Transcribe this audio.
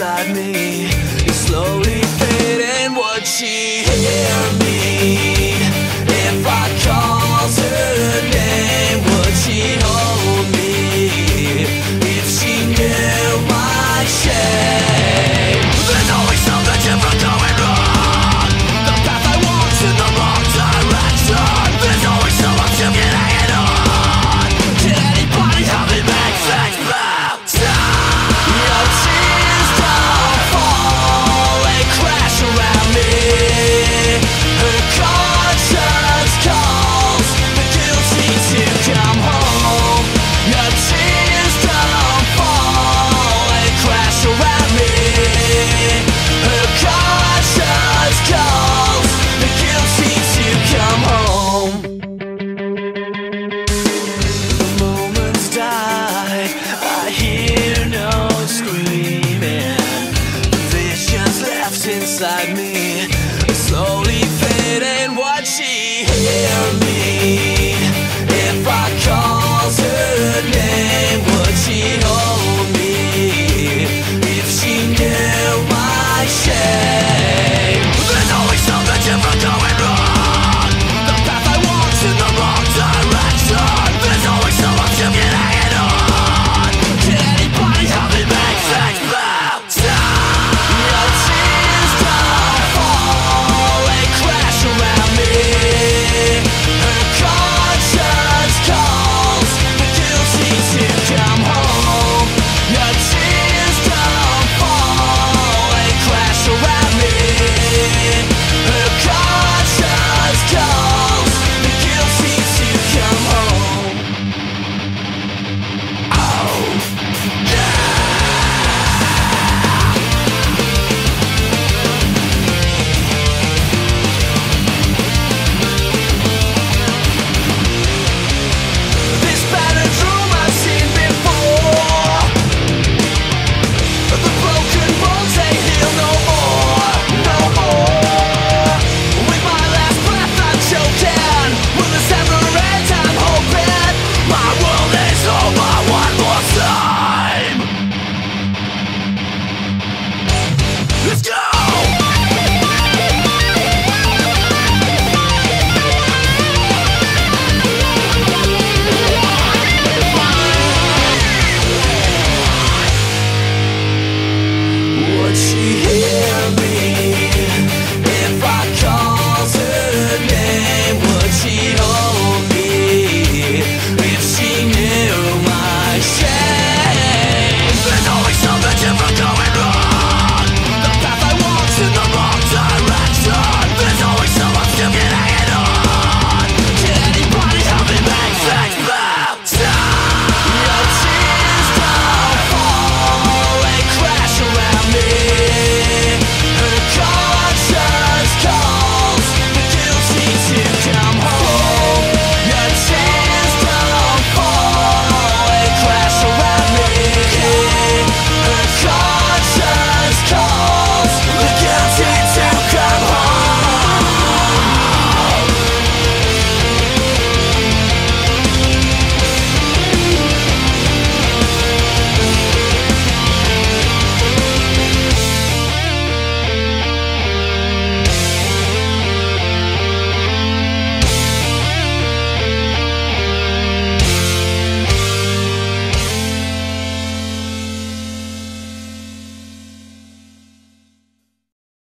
warmth I feel beside me is slowly fading. What she inside me, slowly fading. What she hear me. what she hears.